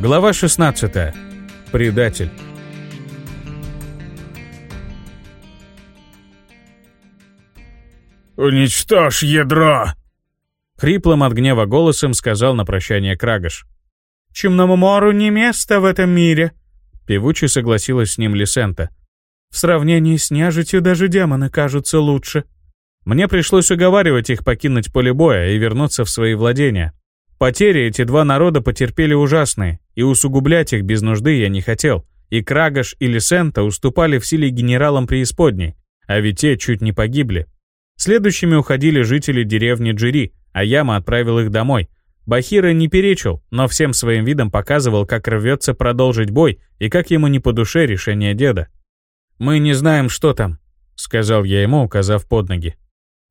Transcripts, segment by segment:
Глава 16. Предатель. «Уничтожь ядро!» Хриплым от гнева голосом сказал на прощание Крагаш. «Чумному мору не место в этом мире», — певуче согласилась с ним Лисента. «В сравнении с нежитью даже демоны кажутся лучше». Мне пришлось уговаривать их покинуть поле боя и вернуться в свои владения. Потери эти два народа потерпели ужасные, и усугублять их без нужды я не хотел. И Крагаш и Лисента уступали в силе генералам преисподней, а ведь те чуть не погибли. Следующими уходили жители деревни Джири, а Яма отправил их домой. Бахира не перечил, но всем своим видом показывал, как рвется продолжить бой и как ему не по душе решение деда. «Мы не знаем, что там», — сказал я ему, указав под ноги.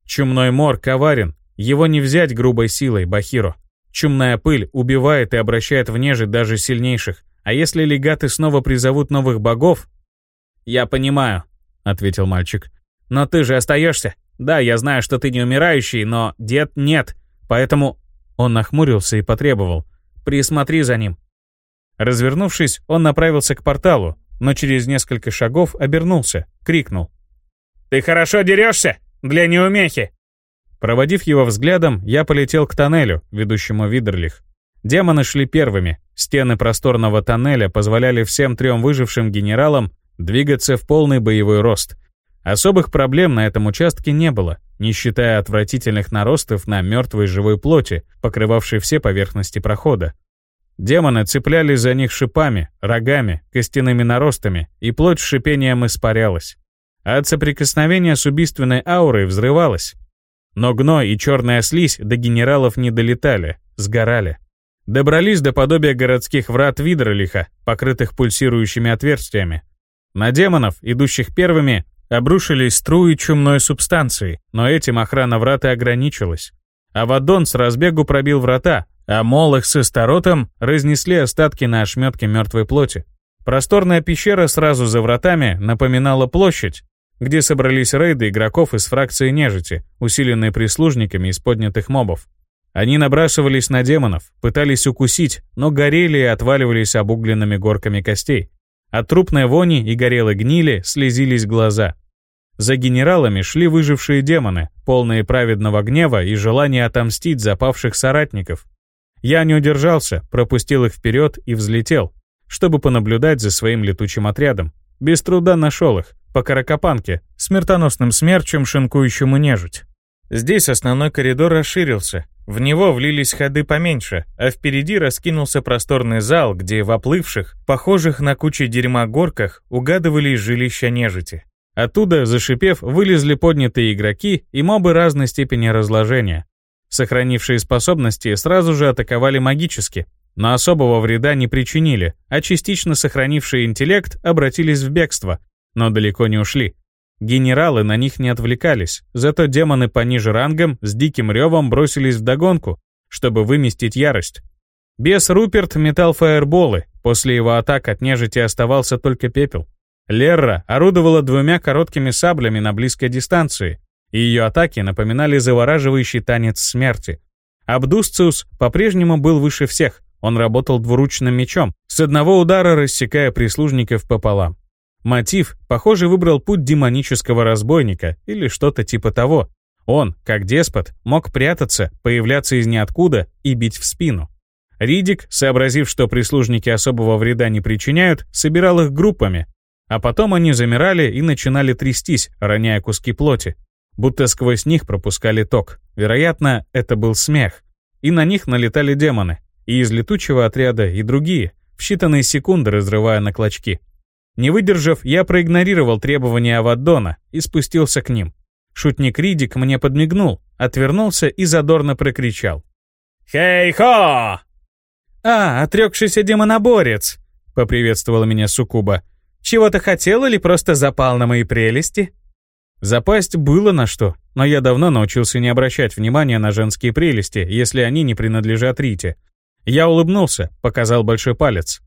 «Чумной мор коварен, его не взять грубой силой, Бахиро. Чумная пыль убивает и обращает в нежить даже сильнейших, а если легаты снова призовут новых богов...» «Я понимаю», — ответил мальчик. «Но ты же остаешься. Да, я знаю, что ты не умирающий, но дед нет, поэтому...» Он нахмурился и потребовал. «Присмотри за ним». Развернувшись, он направился к порталу, но через несколько шагов обернулся, крикнул. «Ты хорошо дерешься? Для неумехи!» Проводив его взглядом, я полетел к тоннелю, ведущему Видерлих. Демоны шли первыми. Стены просторного тоннеля позволяли всем трем выжившим генералам двигаться в полный боевой рост. Особых проблем на этом участке не было, не считая отвратительных наростов на мертвой живой плоти, покрывавшей все поверхности прохода. Демоны цеплялись за них шипами, рогами, костяными наростами, и плоть с шипением испарялась. От соприкосновения с убийственной аурой взрывалась. Но гной и черная слизь до генералов не долетали, сгорали. Добрались до подобия городских врат Видролиха, покрытых пульсирующими отверстиями. На демонов, идущих первыми, обрушились струи чумной субстанции, но этим охрана врат и ограничилась. Авадон с разбегу пробил врата, а Молох с Эстаротом разнесли остатки на ошметке мертвой плоти. Просторная пещера сразу за вратами напоминала площадь, где собрались рейды игроков из фракции нежити, усиленные прислужниками из поднятых мобов. Они набрасывались на демонов, пытались укусить, но горели и отваливались обугленными горками костей. От трупной вони и горелой гнили слезились глаза. За генералами шли выжившие демоны, полные праведного гнева и желания отомстить запавших соратников. Я не удержался, пропустил их вперед и взлетел, чтобы понаблюдать за своим летучим отрядом. Без труда нашел их, по Каракопанке, смертоносным смерчем, шинкующему нежить. Здесь основной коридор расширился, в него влились ходы поменьше, а впереди раскинулся просторный зал, где в оплывших, похожих на кучи дерьма горках, угадывались жилища нежити. Оттуда, зашипев, вылезли поднятые игроки и мобы разной степени разложения. Сохранившие способности сразу же атаковали магически, но особого вреда не причинили, а частично сохранивший интеллект обратились в бегство, но далеко не ушли. Генералы на них не отвлекались, зато демоны пониже рангом с диким ревом бросились в догонку, чтобы выместить ярость. Бес Руперт метал фаерболы, после его атак от нежити оставался только пепел. Лерра орудовала двумя короткими саблями на близкой дистанции, и ее атаки напоминали завораживающий танец смерти. Абдусциус по-прежнему был выше всех, он работал двуручным мечом, с одного удара рассекая прислужников пополам. Мотив, похоже, выбрал путь демонического разбойника или что-то типа того. Он, как деспот, мог прятаться, появляться из ниоткуда и бить в спину. Ридик, сообразив, что прислужники особого вреда не причиняют, собирал их группами, а потом они замирали и начинали трястись, роняя куски плоти, будто сквозь них пропускали ток. Вероятно, это был смех. И на них налетали демоны, и из летучего отряда, и другие, в считанные секунды разрывая на клочки. Не выдержав, я проигнорировал требования Аваддона и спустился к ним. Шутник Ридик мне подмигнул, отвернулся и задорно прокричал. «Хей-хо!» «А, отрекшийся демоноборец!» — поприветствовала меня Сукуба. «Чего-то хотел или просто запал на мои прелести?» Запасть было на что, но я давно научился не обращать внимания на женские прелести, если они не принадлежат Рите. Я улыбнулся, показал большой палец.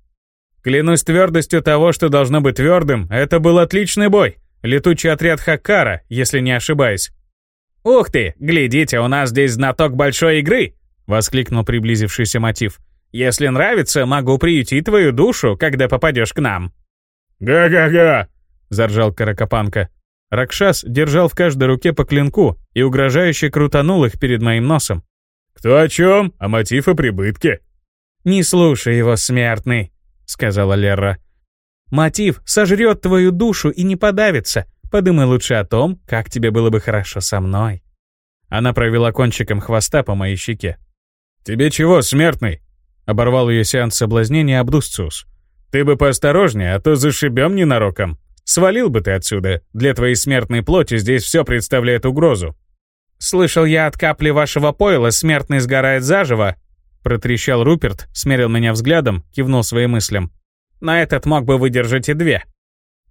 Клянусь твердостью того, что должно быть твердым, это был отличный бой. Летучий отряд Хаккара, если не ошибаюсь. «Ух ты, глядите, у нас здесь знаток большой игры!» — воскликнул приблизившийся мотив. Если нравится, могу приютить твою душу, когда попадешь к нам». «Га-га-га!» — заржал Каракопанка. Ракшас держал в каждой руке по клинку и угрожающе крутанул их перед моим носом. «Кто о чем? А мотив и прибытки?» «Не слушай его, смертный», — сказала Лера. «Мотив сожрет твою душу и не подавится. Подумай лучше о том, как тебе было бы хорошо со мной». Она провела кончиком хвоста по моей щеке. «Тебе чего, смертный?» — оборвал ее сеанс соблазнения Абдусциус. «Ты бы поосторожнее, а то зашибем ненароком. Свалил бы ты отсюда. Для твоей смертной плоти здесь все представляет угрозу». «Слышал я от капли вашего пойла, смертный сгорает заживо», протрещал Руперт, смерил меня взглядом, кивнул своим мыслям. «На этот мог бы выдержать и две».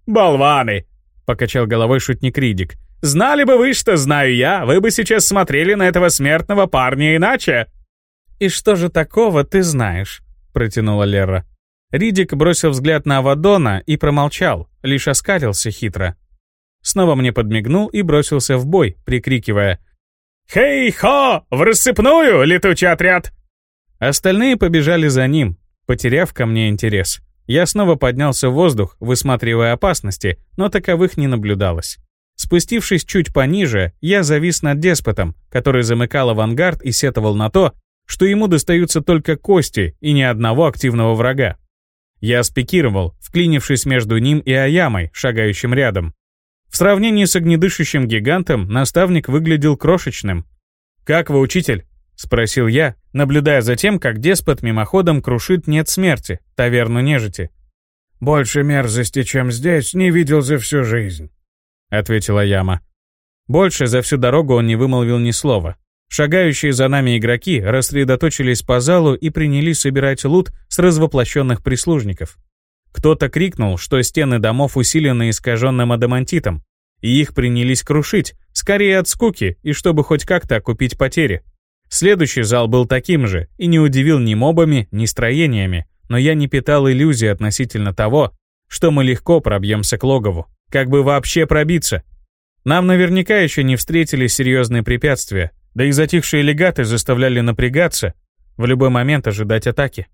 «Болваны!» — покачал головой шутник Ридик. «Знали бы вы, что знаю я, вы бы сейчас смотрели на этого смертного парня иначе». «И что же такого ты знаешь?» — протянула Лера. Ридик бросил взгляд на Авадона и промолчал, лишь оскалился хитро. Снова мне подмигнул и бросился в бой, прикрикивая «Хей-хо! В рассыпную, летучий отряд!» Остальные побежали за ним, потеряв ко мне интерес. Я снова поднялся в воздух, высматривая опасности, но таковых не наблюдалось. Спустившись чуть пониже, я завис над деспотом, который замыкал авангард и сетовал на то, что ему достаются только кости и ни одного активного врага. Я спикировал, вклинившись между ним и Аямой, шагающим рядом. В сравнении с огнедышащим гигантом наставник выглядел крошечным. «Как вы, учитель?» — спросил я, наблюдая за тем, как деспот мимоходом крушит «Нет смерти», таверну нежити. «Больше мерзости, чем здесь, не видел за всю жизнь», — ответила Яма. Больше за всю дорогу он не вымолвил ни слова. Шагающие за нами игроки рассредоточились по залу и принялись собирать лут с развоплощенных прислужников. Кто-то крикнул, что стены домов усилены искаженным адамантитом, и их принялись крушить, скорее от скуки и чтобы хоть как-то окупить потери. Следующий зал был таким же и не удивил ни мобами, ни строениями, но я не питал иллюзий относительно того, что мы легко пробьемся к логову. Как бы вообще пробиться? Нам наверняка еще не встретили серьезные препятствия, да и затихшие легаты заставляли напрягаться, в любой момент ожидать атаки.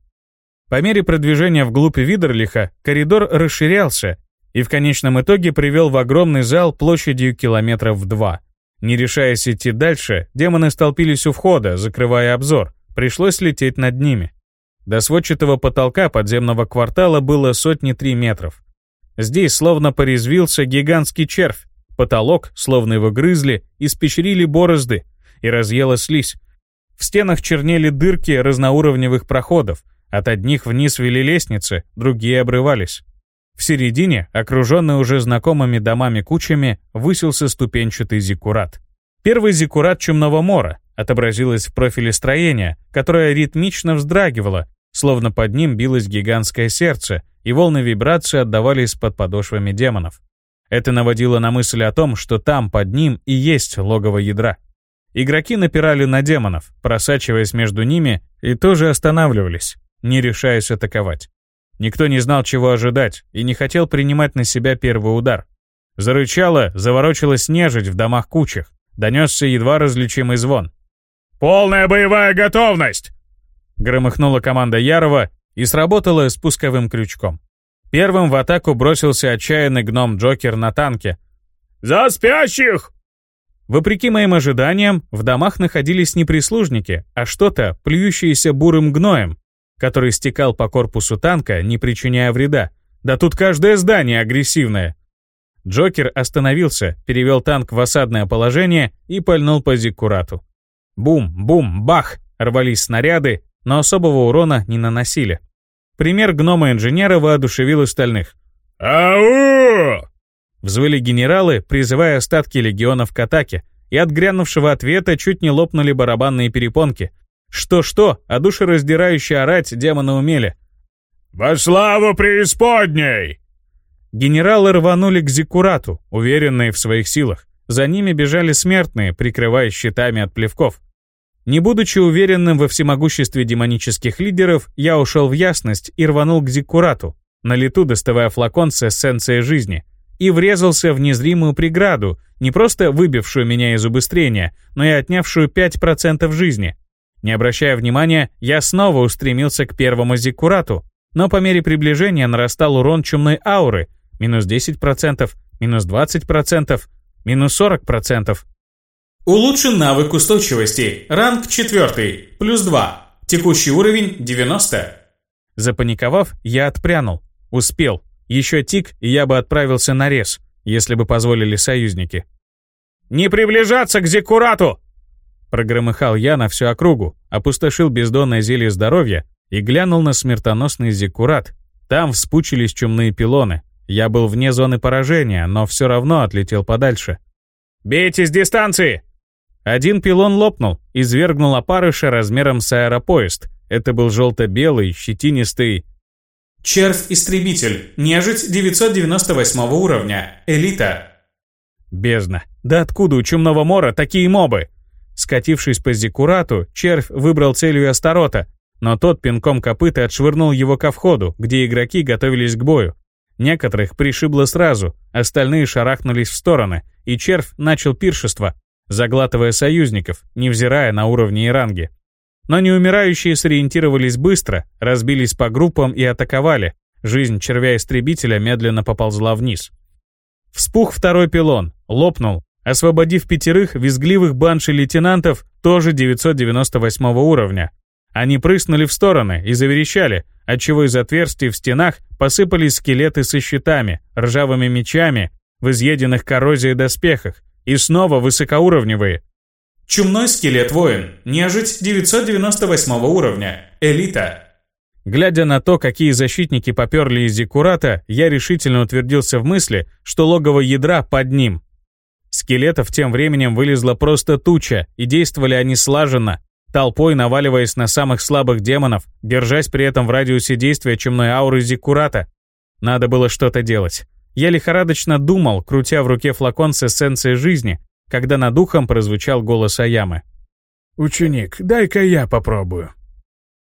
По мере продвижения вглубь Видерлиха коридор расширялся и в конечном итоге привел в огромный зал площадью километров в два. Не решаясь идти дальше, демоны столпились у входа, закрывая обзор. Пришлось лететь над ними. До сводчатого потолка подземного квартала было сотни три метров. Здесь словно порезвился гигантский червь. Потолок, словно его грызли, испещрили борозды и разъела слизь. В стенах чернели дырки разноуровневых проходов, от одних вниз вели лестницы, другие обрывались. В середине, окруженный уже знакомыми домами кучами, высился ступенчатый зиккурат. Первый зиккурат Чумного Мора отобразилось в профиле строения, которое ритмично вздрагивало, словно под ним билось гигантское сердце, и волны вибрации отдавались под подошвами демонов. Это наводило на мысль о том, что там, под ним, и есть логово ядра. Игроки напирали на демонов, просачиваясь между ними, и тоже останавливались не решаясь атаковать. Никто не знал, чего ожидать, и не хотел принимать на себя первый удар. Зарычало, заворочилась нежить в домах-кучах, донесся едва различимый звон. «Полная боевая готовность!» Громыхнула команда Ярова и сработала спусковым крючком. Первым в атаку бросился отчаянный гном-джокер на танке. «За спящих!» Вопреки моим ожиданиям, в домах находились не прислужники, а что-то, плюющееся бурым гноем, который стекал по корпусу танка, не причиняя вреда. Да тут каждое здание агрессивное. Джокер остановился, перевел танк в осадное положение и пальнул по зиккурату. Бум, бум, бах! Рвались снаряды, но особого урона не наносили. Пример гнома-инженера воодушевил остальных. «Ау!» Взвыли генералы, призывая остатки легионов к атаке, и от грянувшего ответа чуть не лопнули барабанные перепонки, что-что, а душераздирающе орать демоны умели. «Во славу преисподней!» Генералы рванули к Зиккурату, уверенные в своих силах. За ними бежали смертные, прикрываясь щитами от плевков. Не будучи уверенным во всемогуществе демонических лидеров, я ушел в ясность и рванул к Зиккурату, на лету доставая флакон с эссенцией жизни, и врезался в незримую преграду, не просто выбившую меня из убыстрения, но и отнявшую 5% жизни. Не обращая внимания, я снова устремился к первому зиккурату, но по мере приближения нарастал урон чумной ауры, минус 10%, минус 20%, минус 40%. Улучшен навык устойчивости, ранг 4, плюс 2, текущий уровень 90. Запаниковав, я отпрянул. Успел. Еще тик, и я бы отправился на рез, если бы позволили союзники. «Не приближаться к Зиккурату!» Прогромыхал я на всю округу, опустошил бездонное зелье здоровья и глянул на смертоносный Зиккурат. Там вспучились чумные пилоны. Я был вне зоны поражения, но все равно отлетел подальше. «Бейте с дистанции!» Один пилон лопнул, извергнул опарыша размером с аэропоезд. Это был желто-белый, щетинистый... Червь-истребитель. Нежить 998 уровня. Элита. Бездна. Да откуда у Чумного Мора такие мобы? Скатившись по зиккурату, червь выбрал целью Астарота, но тот пинком копыта отшвырнул его ко входу, где игроки готовились к бою. Некоторых пришибло сразу, остальные шарахнулись в стороны, и червь начал пиршество, заглатывая союзников, невзирая на уровни и ранги. Но неумирающие сориентировались быстро, разбились по группам и атаковали. Жизнь червя-истребителя медленно поползла вниз. Вспух второй пилон, лопнул, освободив пятерых визгливых банши-лейтенантов тоже 998 уровня. Они прыснули в стороны и заверещали, отчего из отверстий в стенах посыпались скелеты со щитами, ржавыми мечами, в изъеденных коррозией доспехах, и снова высокоуровневые. Чумной скелет-воин. Нежить 998 уровня. Элита. Глядя на то, какие защитники поперли из Зиккурата, я решительно утвердился в мысли, что логово ядра под ним. Скелетов тем временем вылезла просто туча, и действовали они слаженно, толпой наваливаясь на самых слабых демонов, держась при этом в радиусе действия чумной ауры Зиккурата. Надо было что-то делать. Я лихорадочно думал, крутя в руке флакон с эссенцией жизни, когда над ухом прозвучал голос Аямы. «Ученик, дай-ка я попробую».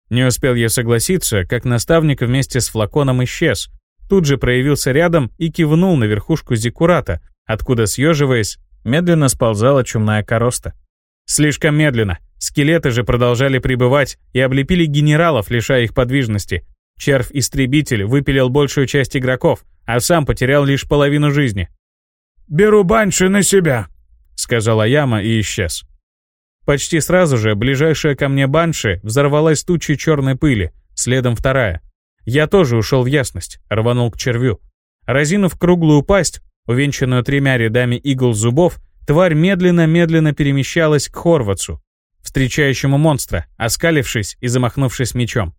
Не успел я согласиться, как наставник вместе с флаконом исчез. Тут же проявился рядом и кивнул на верхушку зиккурата, откуда, съеживаясь, медленно сползала чумная короста. Слишком медленно. Скелеты же продолжали пребывать и облепили генералов, лишая их подвижности. Червь-истребитель выпилил большую часть игроков, а сам потерял лишь половину жизни. «Беру банши на себя», — сказала Яма и исчез. Почти сразу же ближайшая ко мне банши взорвалась тучей черной пыли, следом вторая. Я тоже ушел в ясность, рванул к червю. Разинув круглую пасть, увенчанную тремя рядами игл зубов, тварь медленно-медленно перемещалась к Хорватсу, встречающему монстра, оскалившись и замахнувшись мечом.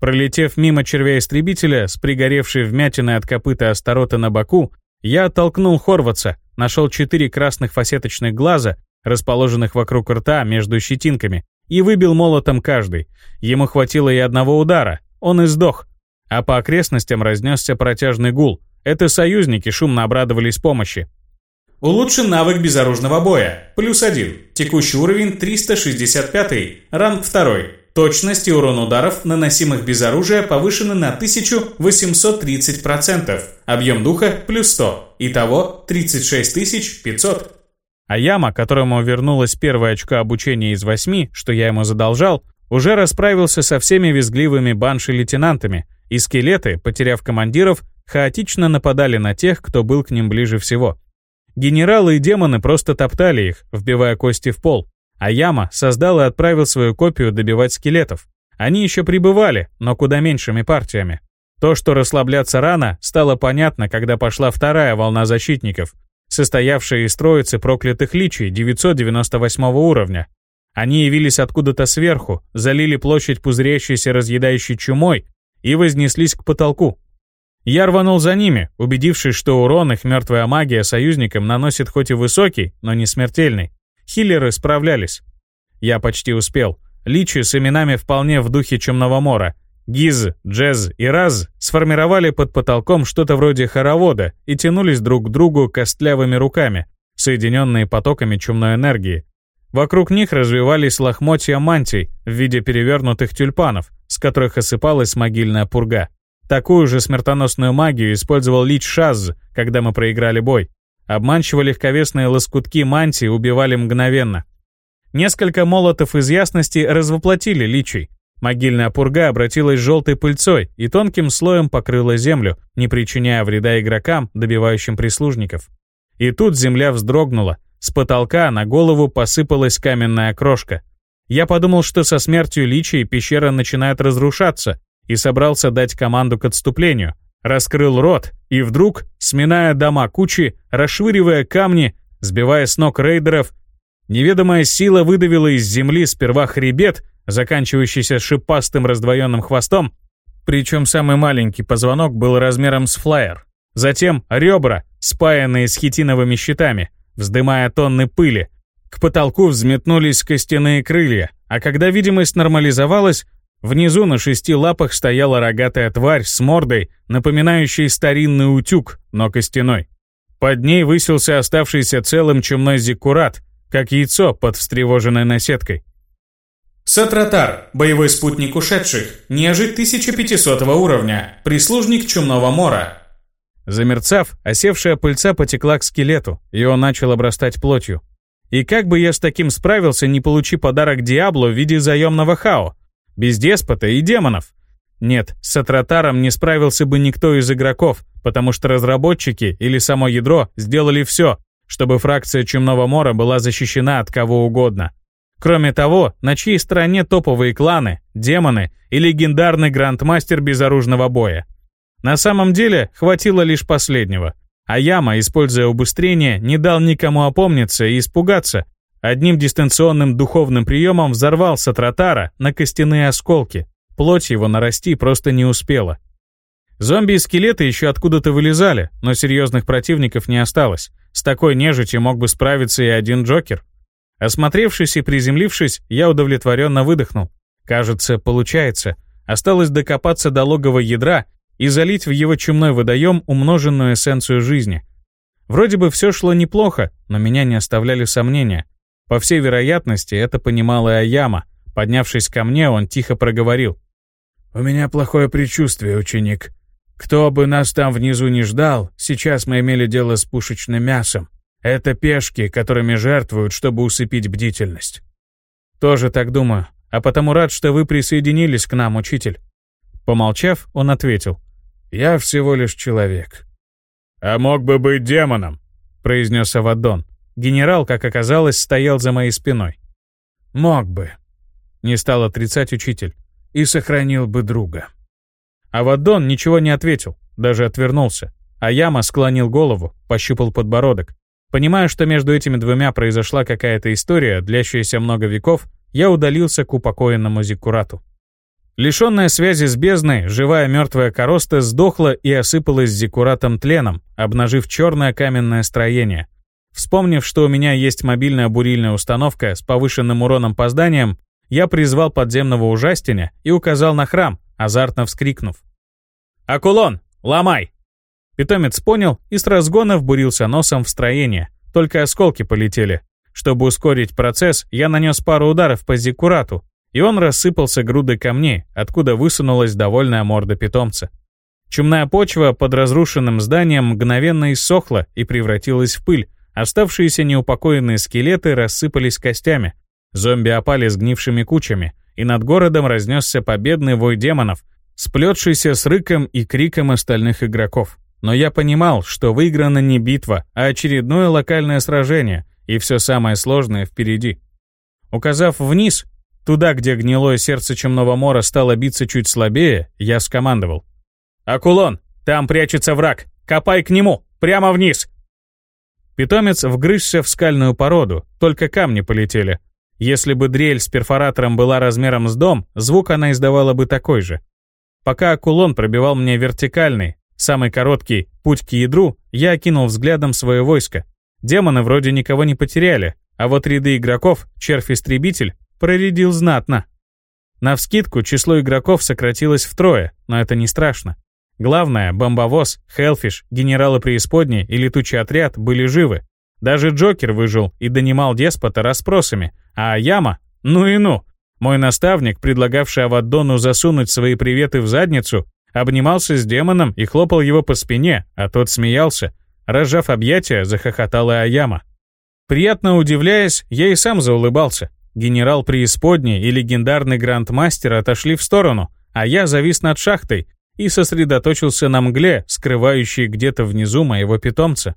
Пролетев мимо червя-истребителя с пригоревшей вмятиной от копыта Астарота на боку, я оттолкнул Хорватса, нашел четыре красных фасеточных глаза, расположенных вокруг рта между щетинками, и выбил молотом каждый. Ему хватило и одного удара, он и сдох. А по окрестностям разнесся протяжный гул. Это союзники шумно обрадовались помощи. Улучшен навык безоружного боя. Плюс один. Текущий уровень 365. Ранг 2. Точность и урон ударов, наносимых без оружия, повышены на 1830%. Объем духа плюс 100. Итого 36500. А Яма, которому вернулось первое очко обучения из восьми, что я ему задолжал, уже расправился со всеми визгливыми банши-лейтенантами, и скелеты, потеряв командиров, хаотично нападали на тех, кто был к ним ближе всего. Генералы и демоны просто топтали их, вбивая кости в пол, а Яма создал и отправил свою копию добивать скелетов. Они еще прибывали, но куда меньшими партиями. То, что расслабляться рано, стало понятно, когда пошла вторая волна защитников, состоявшая из троицы проклятых личий 998 уровня. Они явились откуда-то сверху, залили площадь пузырящейся разъедающей чумой и вознеслись к потолку. Я рванул за ними, убедившись, что урон их мертвая магия союзникам наносит хоть и высокий, но не смертельный. Хиллеры справлялись. Я почти успел. Личи с именами вполне в духе Чумного Мора. Гиз, Джез и Раз сформировали под потолком что-то вроде хоровода и тянулись друг к другу костлявыми руками, соединенные потоками чумной энергии. Вокруг них развивались лохмотья мантий в виде перевернутых тюльпанов, с которых осыпалась могильная пурга. Такую же смертоносную магию использовал Лич Шаз, когда мы проиграли бой. Обманчиво легковесные лоскутки мантии убивали мгновенно. Несколько молотов из ясности развоплотили личий. Могильная пурга обратилась желтой пыльцой и тонким слоем покрыла землю, не причиняя вреда игрокам, добивающим прислужников. И тут земля вздрогнула. С потолка на голову посыпалась каменная крошка. Я подумал, что со смертью личий пещера начинает разрушаться, и собрался дать команду к отступлению. Раскрыл рот, и вдруг, сминая дома кучи, расшвыривая камни, сбивая с ног рейдеров, неведомая сила выдавила из земли сперва хребет, заканчивающийся шипастым раздвоенным хвостом, причем самый маленький позвонок был размером с флайер. Затем ребра, спаянные с хитиновыми щитами, вздымая тонны пыли. К потолку взметнулись костяные крылья, а когда видимость нормализовалась, Внизу на шести лапах стояла рогатая тварь с мордой, напоминающей старинный утюг, но костяной. Под ней высился оставшийся целым чумной зиккурат, как яйцо под встревоженной наседкой. Сатратар, боевой спутник ушедших, нежить 1500 уровня, прислужник чумного мора. Замерцав, осевшая пыльца потекла к скелету, и он начал обрастать плотью. И как бы я с таким справился, не получи подарок Диабло в виде заемного хао? Без деспота и демонов. Нет, с Атротаром не справился бы никто из игроков, потому что разработчики или само ядро сделали все, чтобы фракция Чумного Мора была защищена от кого угодно. Кроме того, на чьей стороне топовые кланы, демоны и легендарный грандмастер безоружного боя. На самом деле, хватило лишь последнего. А Яма, используя убыстрение, не дал никому опомниться и испугаться, Одним дистанционным духовным приемом взорвал Сатратара на костяные осколки. Плоть его нарасти просто не успела. Зомби и скелеты еще откуда-то вылезали, но серьезных противников не осталось. С такой нежитью мог бы справиться и один Джокер. Осмотревшись и приземлившись, я удовлетворенно выдохнул. Кажется, получается. Осталось докопаться до логового ядра и залить в его чумной водоем умноженную эссенцию жизни. Вроде бы все шло неплохо, но меня не оставляли сомнения. По всей вероятности, это понимал и Аяма. Поднявшись ко мне, он тихо проговорил. «У меня плохое предчувствие, ученик. Кто бы нас там внизу не ждал, сейчас мы имели дело с пушечным мясом. Это пешки, которыми жертвуют, чтобы усыпить бдительность». «Тоже так думаю. А потому рад, что вы присоединились к нам, учитель». Помолчав, он ответил. «Я всего лишь человек». «А мог бы быть демоном», — произнес Авадон. Генерал, как оказалось, стоял за моей спиной. «Мог бы», — не стал отрицать учитель, — «и сохранил бы друга». Авадон ничего не ответил, даже отвернулся. А Яма склонил голову, пощупал подбородок. Понимая, что между этими двумя произошла какая-то история, длящаяся много веков, я удалился к упокоенному Зиккурату. Лишенная связи с бездной, живая мертвая короста сдохла и осыпалась Зиккуратом тленом, обнажив черное каменное строение — Вспомнив, что у меня есть мобильная бурильная установка с повышенным уроном по зданиям, я призвал подземного ужастиня и указал на храм, азартно вскрикнув. «Акулон, ломай!» Питомец понял и с разгона вбурился носом в строение, только осколки полетели. Чтобы ускорить процесс, я нанес пару ударов по зиккурату, и он рассыпался грудой камней, откуда высунулась довольная морда питомца. Чумная почва под разрушенным зданием мгновенно иссохла и превратилась в пыль, Оставшиеся неупокоенные скелеты рассыпались костями. Зомби опали сгнившими кучами, и над городом разнесся победный вой демонов, сплетшийся с рыком и криком остальных игроков. Но я понимал, что выиграна не битва, а очередное локальное сражение, и все самое сложное впереди. Указав вниз, туда, где гнилое сердце Чумного Мора стало биться чуть слабее, я скомандовал. «Акулон, там прячется враг! Копай к нему! Прямо вниз! Питомец вгрызся в скальную породу, только камни полетели. Если бы дрель с перфоратором была размером с дом, звук она издавала бы такой же. Пока акулон пробивал мне вертикальный, самый короткий, путь к ядру, я окинул взглядом свое войско. Демоны вроде никого не потеряли, а вот ряды игроков, червь-истребитель, проредил знатно. Навскидку число игроков сократилось втрое, но это не страшно. Главное, бомбовоз, Хелфиш, генералы преисподней и летучий отряд были живы. Даже Джокер выжил и донимал деспота расспросами, а Яма, ну и ну. Мой наставник, предлагавший Аваддону засунуть свои приветы в задницу, обнимался с демоном и хлопал его по спине, а тот смеялся. Разжав объятия, захохотала Аяма. Приятно удивляясь, я и сам заулыбался. Генерал преисподней и легендарный грандмастер отошли в сторону, а я завис над шахтой и сосредоточился на мгле, скрывающей где-то внизу моего питомца.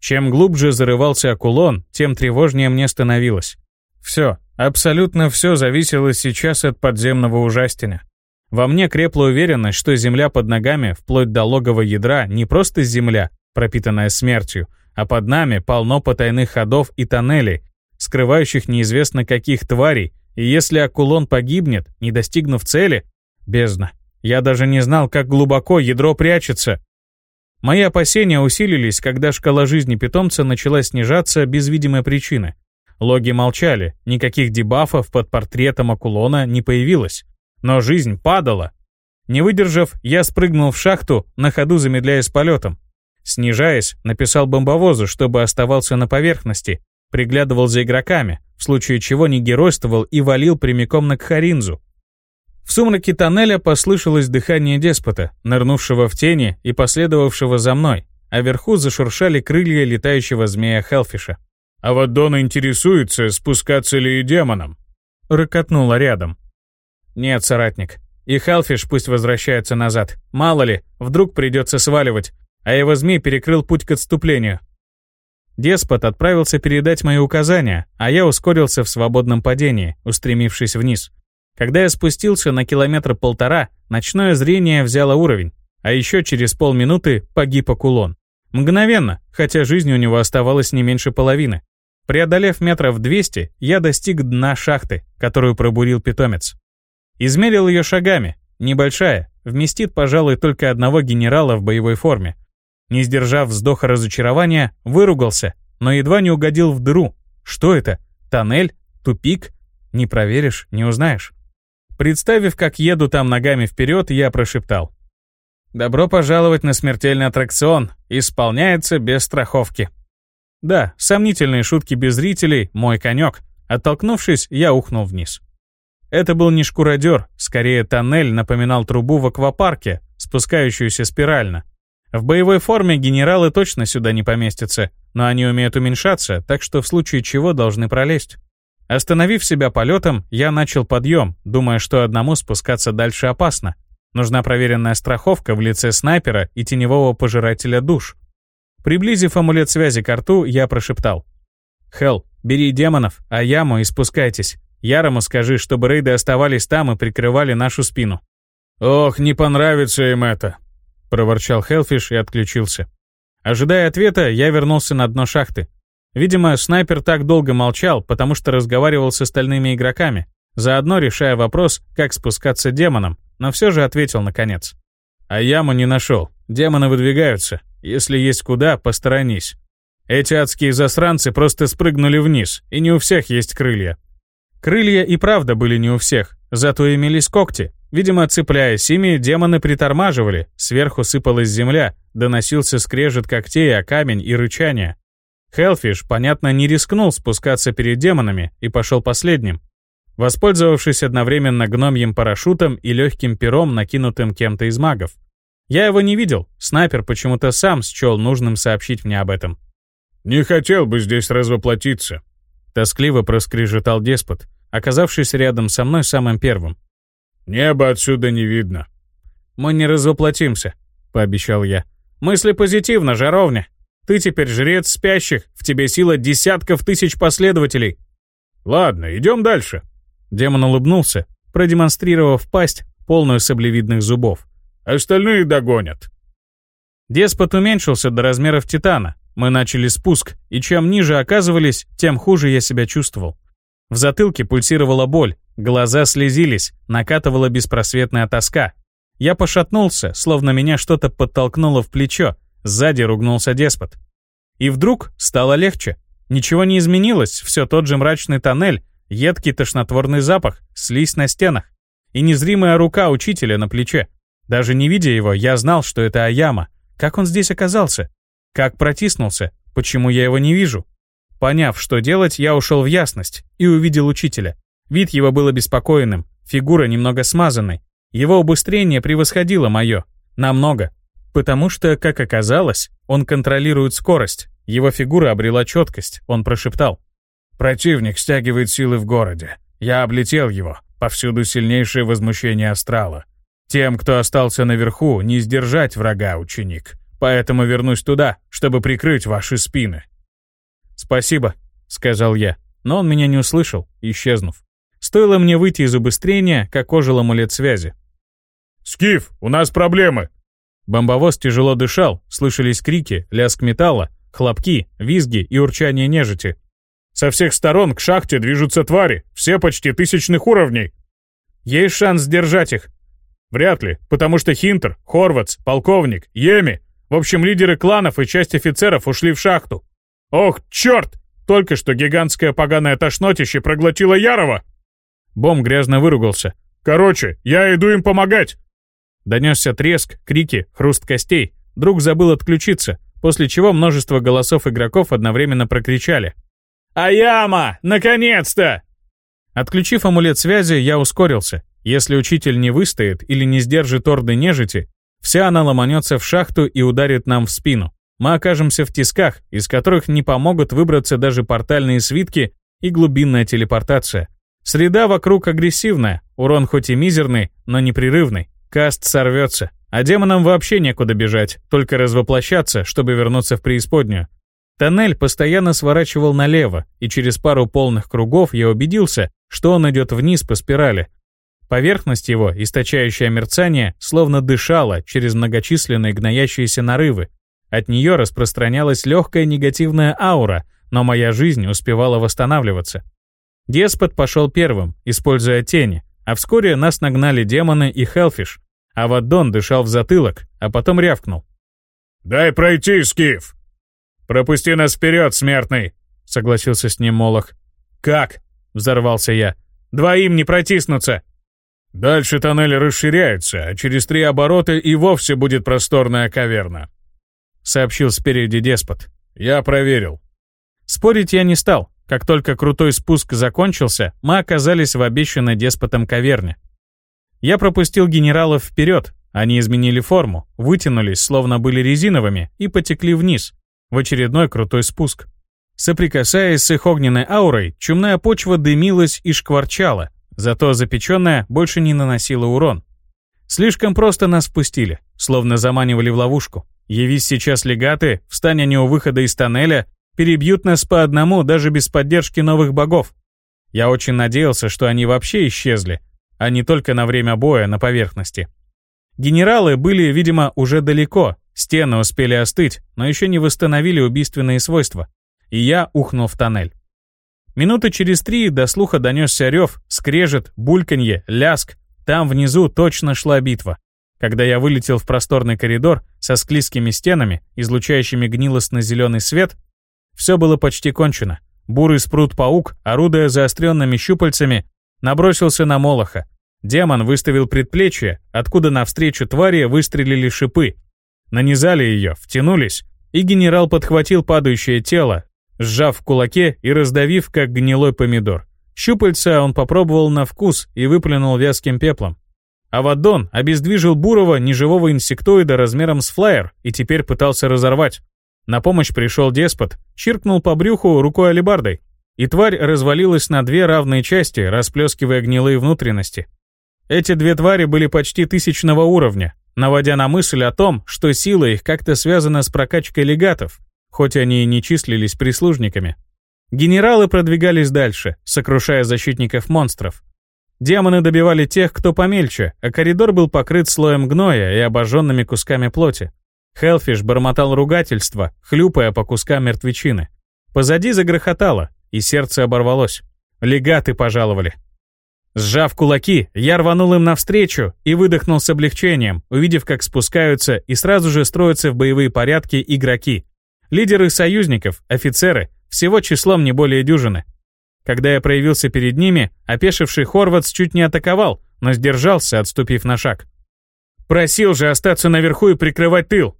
Чем глубже зарывался акулон, тем тревожнее мне становилось. Все, абсолютно все зависело сейчас от подземного ужастина. Во мне крепла уверенность, что земля под ногами, вплоть до логова ядра, не просто земля, пропитанная смертью, а под нами полно потайных ходов и тоннелей, скрывающих неизвестно каких тварей, и если Акулон погибнет, не достигнув цели, бездна. Я даже не знал, как глубоко ядро прячется. Мои опасения усилились, когда шкала жизни питомца начала снижаться без видимой причины. Логи молчали, никаких дебафов под портретом Акулона не появилось. Но жизнь падала. Не выдержав, я спрыгнул в шахту, на ходу замедляясь полетом. Снижаясь, написал бомбовозу, чтобы оставался на поверхности, приглядывал за игроками, в случае чего не геройствовал и валил прямиком на Кхаринзу. В сумраке тоннеля послышалось дыхание деспота, нырнувшего в тени и последовавшего за мной, а вверху зашуршали крылья летающего змея Хелфиша. «А вот Дон интересуется, спускаться ли и демоном?» Рыкотнула рядом. «Нет, соратник. И Хелфиш пусть возвращается назад. Мало ли, вдруг придется сваливать, а его змей перекрыл путь к отступлению. Деспот отправился передать мои указания, а я ускорился в свободном падении, устремившись вниз. Когда я спустился на километр полтора, ночное зрение взяло уровень, а еще через полминуты погиб Акулон. Мгновенно, хотя жизни у него оставалось не меньше половины. Преодолев метров 200, я достиг дна шахты, которую пробурил питомец. Измерил ее шагами, небольшая, вместит, пожалуй, только одного генерала в боевой форме, не сдержав вздоха разочарования, выругался, но едва не угодил в дыру. Что это? Тоннель? Тупик? Не проверишь, не узнаешь. Представив, как еду там ногами вперед, я прошептал. «Добро пожаловать на смертельный аттракцион. Исполняется без страховки». Да, сомнительные шутки без зрителей — мой конек. Оттолкнувшись, я ухнул вниз. Это был не шкуродер, скорее тоннель напоминал трубу в аквапарке, спускающуюся спирально. В боевой форме генералы точно сюда не поместятся, но они умеют уменьшаться, так что в случае чего должны пролезть. Остановив себя полетом, я начал подъем, думая, что одному спускаться дальше опасно. Нужна проверенная страховка в лице снайпера и теневого пожирателя душ. Приблизив амулет связи к рту, я прошептал. «Хелл, бери демонов, а яму и спускайтесь. Ярому скажи, чтобы рейды оставались там и прикрывали нашу спину». «Ох, не понравится им это», — проворчал Хелфиш и отключился. Ожидая ответа, я вернулся на дно шахты. Видимо, снайпер так долго молчал, потому что разговаривал с остальными игроками, заодно решая вопрос, как спускаться демоном, но все же ответил наконец. «А яму не нашел. Демоны выдвигаются. Если есть куда, посторонись. Эти адские засранцы просто спрыгнули вниз, и не у всех есть крылья». Крылья и правда были не у всех, зато имелись когти, Видимо, цепляясь ими, демоны притормаживали, сверху сыпалась земля, доносился скрежет когтей о камень и рычание. Хелфиш, понятно, не рискнул спускаться перед демонами и пошел последним. Воспользовавшись одновременно гномьим парашютом и легким пером, накинутым кем-то из магов. Я его не видел, снайпер почему-то сам счел нужным сообщить мне об этом. «Не хотел бы здесь развоплотиться», — тоскливо проскрежетал деспот, оказавшись рядом со мной самым первым. Небо отсюда не видно. Мы не развоплотимся, пообещал я. Мысли позитивно, жаровня. Ты теперь жрец спящих, в тебе сила десятков тысяч последователей. Ладно, идем дальше. Демон улыбнулся, продемонстрировав пасть, полную саблевидных зубов. Остальные догонят. Деспот уменьшился до размеров Титана. Мы начали спуск, и чем ниже оказывались, тем хуже я себя чувствовал. В затылке пульсировала боль, Глаза слезились, накатывала беспросветная тоска. Я пошатнулся, словно меня что-то подтолкнуло в плечо, сзади ругнулся деспот. И вдруг стало легче. Ничего не изменилось, все тот же мрачный тоннель, едкий тошнотворный запах, слизь на стенах. И незримая рука учителя на плече. Даже не видя его, я знал, что это Аяма. Как он здесь оказался? Как протиснулся? Почему я его не вижу? Поняв, что делать, я ушел в ясность и увидел учителя. Вид его был обеспокоенным, фигура немного смазанной. Его убыстрение превосходило мое. Намного. Потому что, как оказалось, он контролирует скорость. Его фигура обрела четкость, он прошептал. Противник стягивает силы в городе. Я облетел его. Повсюду сильнейшее возмущение астрала. Тем, кто остался наверху, не сдержать врага, ученик. Поэтому вернусь туда, чтобы прикрыть ваши спины. «Спасибо», — сказал я, но он меня не услышал, исчезнув. Стоило мне выйти из убыстрения, как ожил амулет связи. «Скиф, у нас проблемы!» Бомбовоз тяжело дышал, слышались крики, лязг металла, хлопки, визги и урчание нежити. «Со всех сторон к шахте движутся твари, все почти тысячных уровней!» «Есть шанс сдержать их!» «Вряд ли, потому что Хинтер, Хорватс, полковник, Йеми, в общем, лидеры кланов и часть офицеров ушли в шахту. Ох, черт! Только что гигантское поганое тошнотище проглотило Ярова!» Бом грязно выругался. «Короче, я иду им помогать!» Донесся треск, крики, хруст костей. Друг забыл отключиться, после чего множество голосов игроков одновременно прокричали. «Аяма! Наконец-то!» Отключив амулет связи, я ускорился. Если учитель не выстоит или не сдержит орды нежити, вся она ломанется в шахту и ударит нам в спину. Мы окажемся в тисках, из которых не помогут выбраться даже портальные свитки и глубинная телепортация. Среда вокруг агрессивная, урон хоть и мизерный, но непрерывный. Каст сорвется, а демонам вообще некуда бежать, только развоплощаться, чтобы вернуться в преисподнюю. Тоннель постоянно сворачивал налево, и через пару полных кругов я убедился, что он идет вниз по спирали. Поверхность его, источающая мерцание, словно дышала через многочисленные гноящиеся нарывы. От нее распространялась легкая негативная аура, но моя жизнь успевала восстанавливаться. Деспот пошел первым, используя тени, а вскоре нас нагнали демоны и Хелфиш. А Ваддон дышал в затылок, а потом рявкнул. «Дай пройти, Скиф!» «Пропусти нас вперед, смертный!» — согласился с ним Молох. «Как?» — взорвался я. «Двоим не протиснуться!» «Дальше тоннель расширяется, а через три оборота и вовсе будет просторная каверна», — сообщил спереди деспот. «Я проверил». Спорить я не стал. Как только крутой спуск закончился, мы оказались в обещанной деспотом каверне. Я пропустил генералов вперед, они изменили форму, вытянулись, словно были резиновыми, и потекли вниз, в очередной крутой спуск. Соприкасаясь с их огненной аурой, чумная почва дымилась и шкварчала, зато запеченная больше не наносила урон. Слишком просто нас впустили, словно заманивали в ловушку. Явись сейчас легаты, встань они у выхода из тоннеля, перебьют нас по одному даже без поддержки новых богов. Я очень надеялся, что они вообще исчезли, а не только на время боя на поверхности. Генералы были, видимо, уже далеко, стены успели остыть, но еще не восстановили убийственные свойства, и я ухнул в тоннель. Минуты через три до слуха донесся рев, скрежет, бульканье, ляск. Там внизу точно шла битва. Когда я вылетел в просторный коридор со склизкими стенами, излучающими гнилостно-зеленый свет, все было почти кончено. Бурый спрут-паук, орудуя заостренными щупальцами, набросился на Молоха. Демон выставил предплечье, откуда навстречу твари выстрелили шипы. Нанизали ее, втянулись, и генерал подхватил падающее тело, сжав в кулаке и раздавив, как гнилой помидор. Щупальца он попробовал на вкус и выплюнул вязким пеплом. Авадон обездвижил бурого, неживого инсектоида размером с флайер и теперь пытался разорвать. На помощь пришел деспот, чиркнул по брюху рукой алебардой, и тварь развалилась на две равные части, расплескивая гнилые внутренности. Эти две твари были почти тысячного уровня, наводя на мысль о том, что сила их как-то связана с прокачкой легатов, хоть они и не числились прислужниками. Генералы продвигались дальше, сокрушая защитников монстров. Демоны добивали тех, кто помельче, а коридор был покрыт слоем гноя и обожженными кусками плоти. Хелфиш бормотал ругательство, хлюпая по кускам мертвечины. Позади загрохотало, и сердце оборвалось. Легаты пожаловали. Сжав кулаки, я рванул им навстречу и выдохнул с облегчением, увидев, как спускаются и сразу же строятся в боевые порядки игроки. Лидеры союзников, офицеры, всего числом не более дюжины. Когда я проявился перед ними, опешивший Хорватс чуть не атаковал, но сдержался, отступив на шаг. «Просил же остаться наверху и прикрывать тыл!»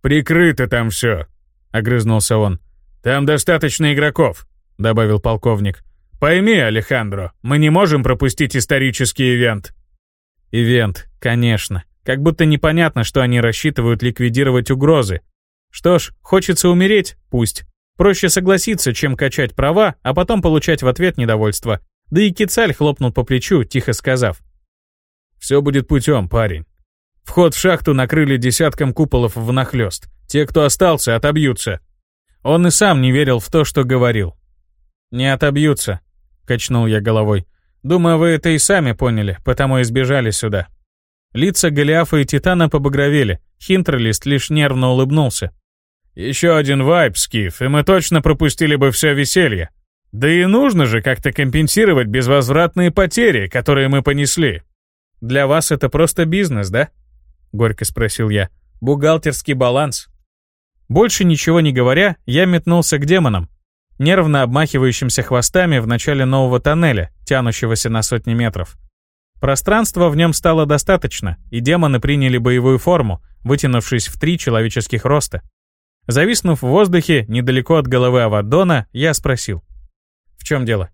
«Прикрыто там все», — огрызнулся он. «Там достаточно игроков», — добавил полковник. «Пойми, Алехандро, мы не можем пропустить исторический ивент». «Ивент, конечно. Как будто непонятно, что они рассчитывают ликвидировать угрозы. Что ж, хочется умереть? Пусть. Проще согласиться, чем качать права, а потом получать в ответ недовольство. Да и Кицаль хлопнул по плечу, тихо сказав. «Все будет путем, парень. Вход в шахту накрыли десятком куполов внахлёст. Те, кто остался, отобьются». Он и сам не верил в то, что говорил. «Не отобьются», — качнул я головой. «Думаю, вы это и сами поняли, потому и сбежали сюда». Лица Голиафа и Титана побагровели, Хинтерлист лишь нервно улыбнулся. «Еще один вайп, Скиф, и мы точно пропустили бы все веселье. Да и нужно же как-то компенсировать безвозвратные потери, которые мы понесли». «Для вас это просто бизнес, да?» — горько спросил я. «Бухгалтерский баланс». Больше ничего не говоря, я метнулся к демонам, нервно обмахивающимся хвостами в начале нового тоннеля, тянущегося на сотни метров. Пространства в нем стало достаточно, и демоны приняли боевую форму, вытянувшись в три человеческих роста. Зависнув в воздухе, недалеко от головы Авадона, я спросил. «В чем дело?»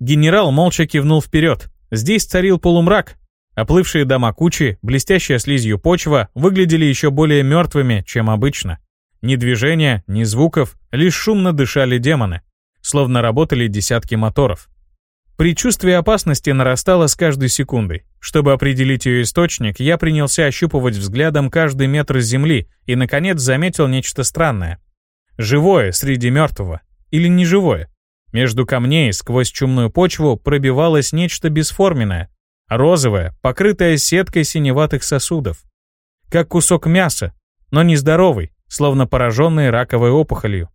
Генерал молча кивнул вперед. Здесь царил полумрак. Оплывшие дома кучи, блестящая слизью почва выглядели еще более мертвыми, чем обычно. Ни движения, ни звуков, лишь шумно дышали демоны. Словно работали десятки моторов. Предчувствие опасности нарастало с каждой секундой. Чтобы определить ее источник, я принялся ощупывать взглядом каждый метр земли и, наконец, заметил нечто странное. Живое среди мертвого. Или неживое. Между камней сквозь чумную почву пробивалось нечто бесформенное, розовое, покрытое сеткой синеватых сосудов. Как кусок мяса, но нездоровый, словно пораженный раковой опухолью.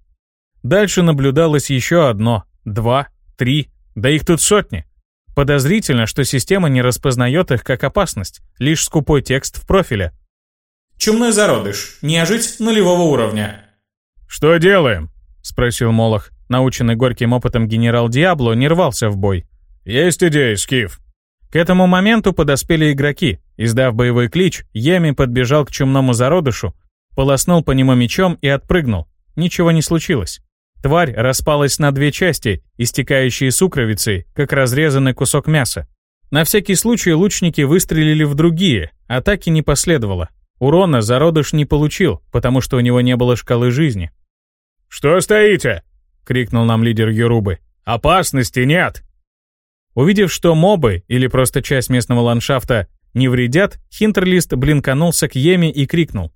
Дальше наблюдалось еще одно, два, три, да их тут сотни. Подозрительно, что система не распознает их как опасность, лишь скупой текст в профиле. Чумной зародыш. Неожить нулевого уровня. «Что делаем?» — спросил Молох. Наученный горьким опытом генерал Диабло не рвался в бой. «Есть идея, Скиф». К этому моменту подоспели игроки. Издав боевой клич, Еми подбежал к чумному зародышу, полоснул по нему мечом и отпрыгнул. Ничего не случилось. Тварь распалась на две части, истекающие сукровицей, как разрезанный кусок мяса. На всякий случай лучники выстрелили в другие, атаки не последовало. Урона зародыш не получил, потому что у него не было шкалы жизни. «Что стоите?» — крикнул нам лидер Юрубы. «Опасности нет!» Увидев, что мобы, или просто часть местного ландшафта, не вредят, Хинтерлист блинканулся к Еме и крикнул.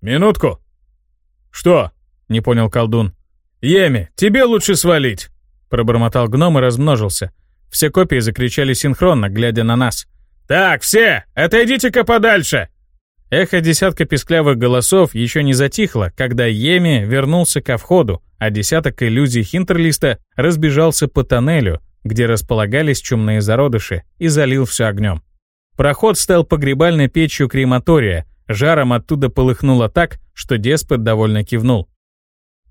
«Минутку!» «Что?» — не понял колдун. «Еми, тебе лучше свалить!» Пробормотал гном и размножился. Все копии закричали синхронно, глядя на нас. «Так, все, отойдите-ка подальше!» Эхо десятка песклявых голосов еще не затихло, когда Еми вернулся ко входу, а десяток иллюзий Хинтерлиста разбежался по тоннелю, где располагались чумные зародыши, и залил все огнем. Проход стал погребальной печью крематория, жаром оттуда полыхнуло так, что деспот довольно кивнул.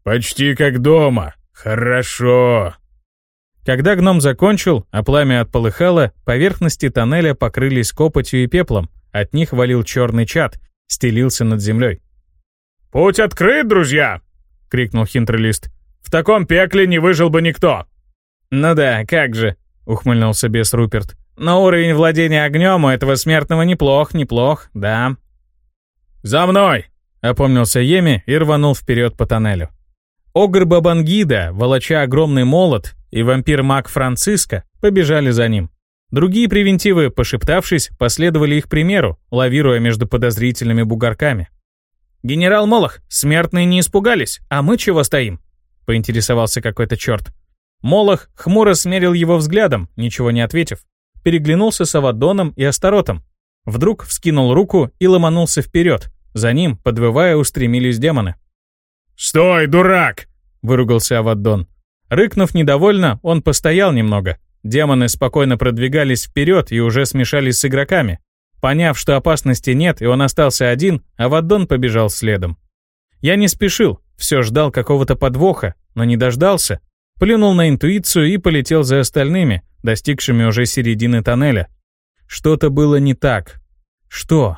«Почти как дома. Хорошо». Когда гном закончил, а пламя отполыхало, поверхности тоннеля покрылись копотью и пеплом, от них валил черный чад, стелился над землей. «Путь открыт, друзья!» — крикнул хинтролист. «В таком пекле не выжил бы никто!» «Ну да, как же!» — ухмыльнулся бес Руперт. «Но уровень владения огнем у этого смертного неплох, неплох, да». «За мной!» — опомнился Еми и рванул вперед по тоннелю. Огр Бабангида, волоча огромный молот, и вампир-маг Франциско побежали за ним. Другие превентивы, пошептавшись, последовали их примеру, лавируя между подозрительными бугорками. «Генерал Молох, смертные не испугались, а мы чего стоим?» — поинтересовался какой-то черт. Молох хмуро смерил его взглядом, ничего не ответив. Переглянулся с Авадоном и Астаротом. Вдруг вскинул руку и ломанулся вперед. За ним, подвывая, устремились демоны. «Стой, дурак!» — выругался Аваддон. Рыкнув недовольно, он постоял немного. Демоны спокойно продвигались вперед и уже смешались с игроками. Поняв, что опасности нет и он остался один, Аваддон побежал следом. Я не спешил, все ждал какого-то подвоха, но не дождался. Плюнул на интуицию и полетел за остальными, достигшими уже середины тоннеля. Что-то было не так. Что?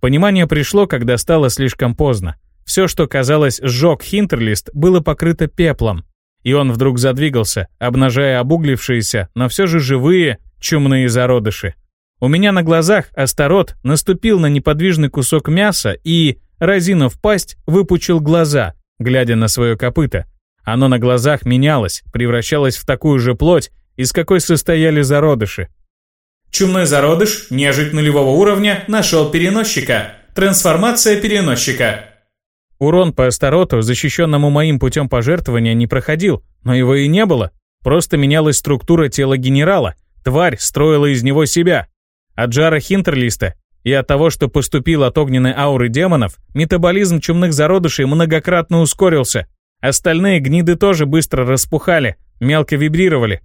Понимание пришло, когда стало слишком поздно. Все, что, казалось, сжег Хинтерлист, было покрыто пеплом. И он вдруг задвигался, обнажая обуглившиеся, но все же живые, чумные зародыши. У меня на глазах Астарот наступил на неподвижный кусок мяса и, разинув пасть, выпучил глаза, глядя на свое копыто, Оно на глазах менялось, превращалось в такую же плоть, из какой состояли зародыши. Чумной зародыш, нежить нулевого уровня, нашел переносчика. Трансформация переносчика. Урон по Астароту, защищенному моим путем пожертвования, не проходил, но его и не было. Просто менялась структура тела генерала. Тварь строила из него себя. От жара Хинтерлиста и от того, что поступил от огненной ауры демонов, метаболизм чумных зародышей многократно ускорился. Остальные гниды тоже быстро распухали, мелко вибрировали.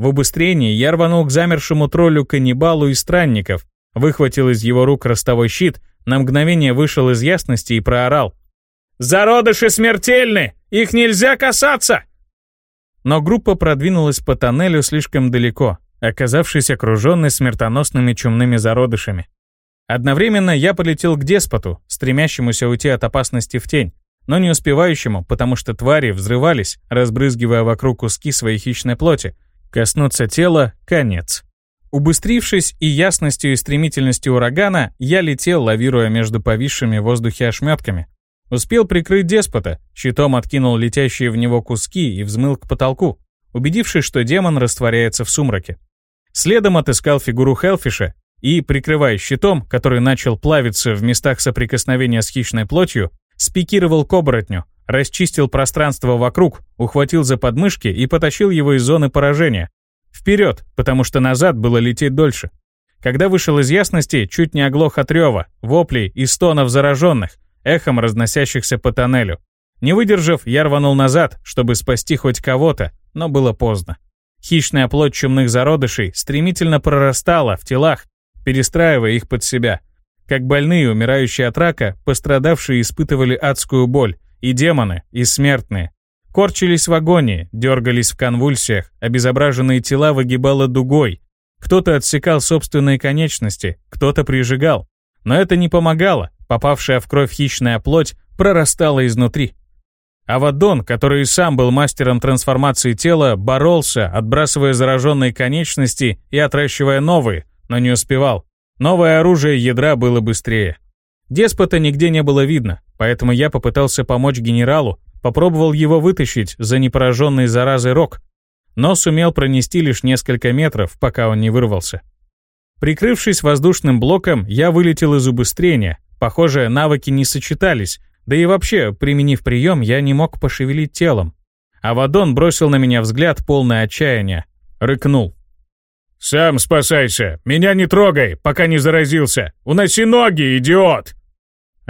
В убыстрении я рванул к замершему троллю-каннибалу из странников, выхватил из его рук ростовой щит, на мгновение вышел из ясности и проорал. «Зародыши смертельны! Их нельзя касаться!» Но группа продвинулась по тоннелю слишком далеко, оказавшись окруженной смертоносными чумными зародышами. Одновременно я полетел к деспоту, стремящемуся уйти от опасности в тень, но не успевающему, потому что твари взрывались, разбрызгивая вокруг куски своей хищной плоти. Коснуться тела — конец. Убыстрившись и ясностью и стремительностью урагана, я летел, лавируя между повисшими в воздухе ошметками. Успел прикрыть деспота, щитом откинул летящие в него куски и взмыл к потолку, убедившись, что демон растворяется в сумраке. Следом отыскал фигуру Хелфиша и, прикрываясь щитом, который начал плавиться в местах соприкосновения с хищной плотью, спикировал к оборотню, расчистил пространство вокруг, ухватил за подмышки и потащил его из зоны поражения. Вперед, потому что назад было лететь дольше. Когда вышел из ясности, чуть не оглох от рева, воплей и стонов зараженных, эхом разносящихся по тоннелю. Не выдержав, я рванул назад, чтобы спасти хоть кого-то, но было поздно. Хищная плоть чумных зародышей стремительно прорастала в телах, перестраивая их под себя. Как больные, умирающие от рака, пострадавшие испытывали адскую боль, и демоны, и смертные. Корчились в агонии, дергались в конвульсиях, обезображенные тела выгибало дугой. Кто-то отсекал собственные конечности, кто-то прижигал. Но это не помогало, попавшая в кровь хищная плоть прорастала изнутри. Авадон, который и сам был мастером трансформации тела, боролся, отбрасывая зараженные конечности и отращивая новые, но не успевал. Новое оружие ядра было быстрее. Деспота нигде не было видно, поэтому я попытался помочь генералу, попробовал его вытащить за непораженный заразой рог, но сумел пронести лишь несколько метров, пока он не вырвался. Прикрывшись воздушным блоком, я вылетел из убыстрения. Похоже, навыки не сочетались, да и вообще, применив прием, я не мог пошевелить телом. Авадон бросил на меня взгляд полный отчаяния. Рыкнул. «Сам спасайся! Меня не трогай, пока не заразился! Уноси ноги, идиот!»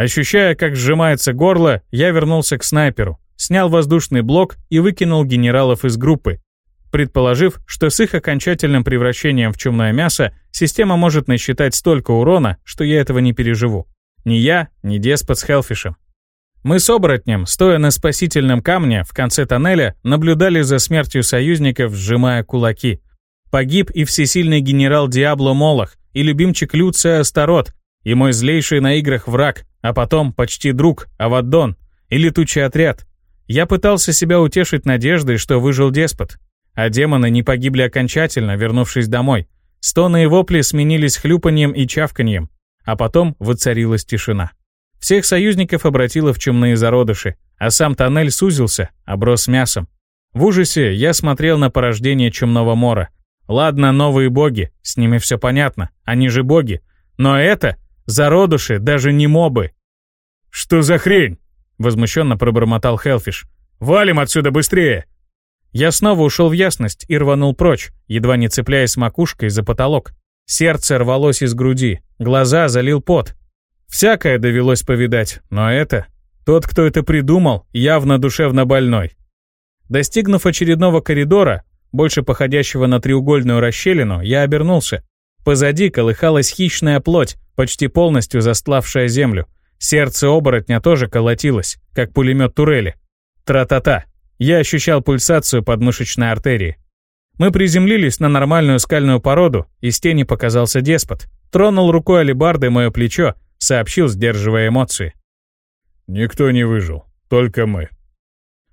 Ощущая, как сжимается горло, я вернулся к снайперу, снял воздушный блок и выкинул генералов из группы, предположив, что с их окончательным превращением в чумное мясо система может насчитать столько урона, что я этого не переживу. Ни я, ни деспот с Хелфишем. Мы с оборотнем, стоя на спасительном камне в конце тоннеля, наблюдали за смертью союзников, сжимая кулаки. Погиб и всесильный генерал Диабло Молох, и любимчик Люция Астарот, и мой злейший на играх враг, а потом почти друг, Аваддон, и летучий отряд. Я пытался себя утешить надеждой, что выжил деспот. А демоны не погибли окончательно, вернувшись домой. Стоны и вопли сменились хлюпаньем и чавканьем, а потом воцарилась тишина. Всех союзников обратило в чумные зародыши, а сам тоннель сузился, оброс мясом. В ужасе я смотрел на порождение чумного мора. Ладно, новые боги, с ними все понятно, они же боги. Но это зародыши, даже не мобы. «Что за хрень?» — возмущенно пробормотал Хелфиш. «Валим отсюда быстрее!» Я снова ушел в ясность и рванул прочь, едва не цепляясь макушкой за потолок. Сердце рвалось из груди, глаза залил пот, Всякое довелось повидать, но это... Тот, кто это придумал, явно душевно больной. Достигнув очередного коридора, больше походящего на треугольную расщелину, я обернулся. Позади колыхалась хищная плоть, почти полностью застлавшая землю. Сердце оборотня тоже колотилось, как пулемет турели. Тра-та-та. Я ощущал пульсацию подмышечной артерии. Мы приземлились на нормальную скальную породу, из тени показался деспот. Тронул рукой алебарды мое плечо, сообщил, сдерживая эмоции. «Никто не выжил, только мы».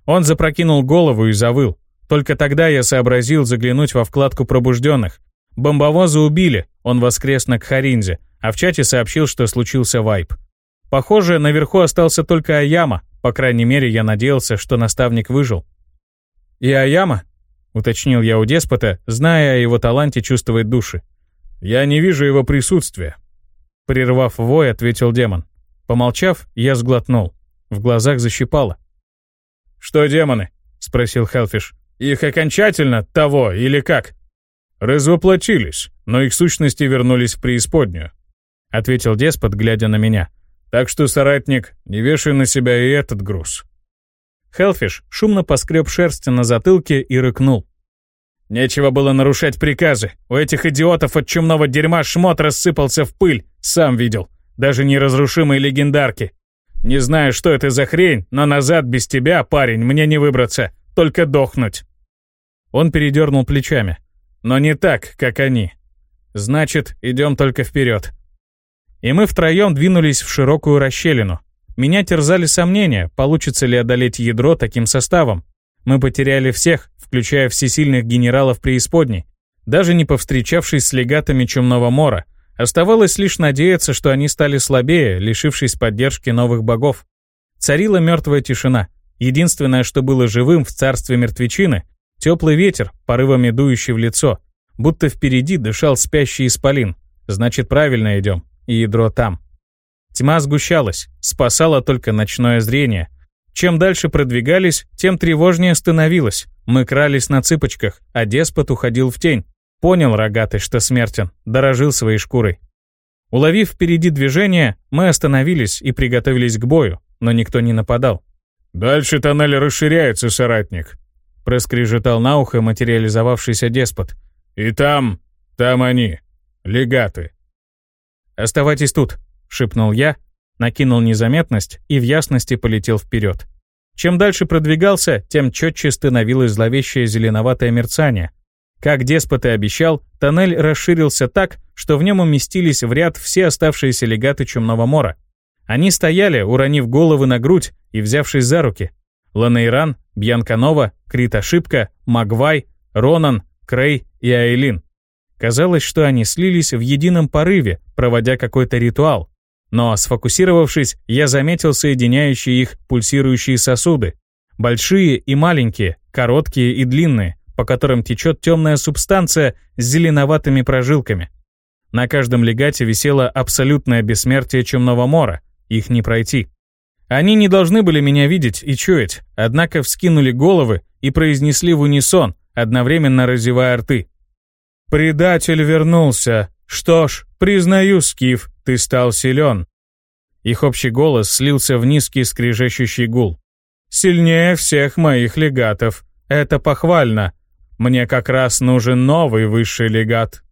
Он запрокинул голову и завыл. Только тогда я сообразил заглянуть во вкладку пробужденных. Бомбовоза убили, он воскрес на Кхаринзе, а в чате сообщил, что случился вайп. Похоже, наверху остался только Аяма, по крайней мере, я надеялся, что наставник выжил. И Аяма?» — уточнил я у деспота, зная о его таланте чувствовать души. «Я не вижу его присутствия», — прервав вой, ответил демон. Помолчав, я сглотнул. В глазах защипало. «Что демоны?» — спросил Хелфиш. «Их окончательно того или как?» «Развоплотились, но их сущности вернулись в преисподнюю», — ответил деспот, глядя на меня. «Так что, соратник, не вешай на себя и этот груз». Хелфиш шумно поскреб шерсть на затылке и рыкнул. «Нечего было нарушать приказы. У этих идиотов от чумного дерьма шмот рассыпался в пыль, сам видел. Даже неразрушимые легендарки. Не знаю, что это за хрень, но назад без тебя, парень, мне не выбраться, только дохнуть». Он передернул плечами. «Но не так, как они. Значит, идем только вперед». И мы втроем двинулись в широкую расщелину. Меня терзали сомнения, получится ли одолеть ядро таким составом. Мы потеряли всех, включая всесильных генералов преисподней, даже не повстречавшись с легатами Чумного Мора. Оставалось лишь надеяться, что они стали слабее, лишившись поддержки новых богов. Царила мертвая тишина. Единственное, что было живым в царстве мертвечины — теплый ветер, порывами дующий в лицо, будто впереди дышал спящий исполин. Значит, правильно идем, и ядро там. Тьма сгущалась, спасало только ночное зрение. Чем дальше продвигались, тем тревожнее становилось. Мы крались на цыпочках, а деспот уходил в тень. Понял рогатый, что смертен, дорожил своей шкурой. Уловив впереди движение, мы остановились и приготовились к бою, но никто не нападал. «Дальше тоннель расширяется, соратник», — проскрежетал на ухо материализовавшийся деспот. «И там, там они, легаты». «Оставайтесь тут», — шепнул я, накинул незаметность и в ясности полетел вперед. Чем дальше продвигался, тем четче становилось зловещее зеленоватое мерцание, как деспот и обещал, тоннель расширился так, что в нем уместились в ряд все оставшиеся легаты Чумного Мора. Они стояли, уронив головы на грудь и взявшись за руки. Ланейран, Бьянканова, Крит Ошибка, Магвай, Ронан, Крей и Айлин. Казалось, что они слились в едином порыве, проводя какой-то ритуал. Но, сфокусировавшись, я заметил соединяющие их пульсирующие сосуды. Большие и маленькие, короткие и длинные, по которым течет темная субстанция с зеленоватыми прожилками. На каждом легате висело абсолютное бессмертие Чумного Мора, их не пройти. Они не должны были меня видеть и чуять, однако вскинули головы и произнесли в унисон, одновременно разевая рты. «Предатель вернулся. Что ж, признаю, Скиф, ты стал силен». Их общий голос слился в низкий скрежещущий гул. «Сильнее всех моих легатов. Это похвально. Мне как раз нужен новый высший легат.